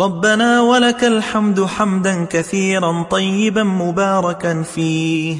ربنا ولك الحمد حمدا كثيرا طيبا مباركا فيه.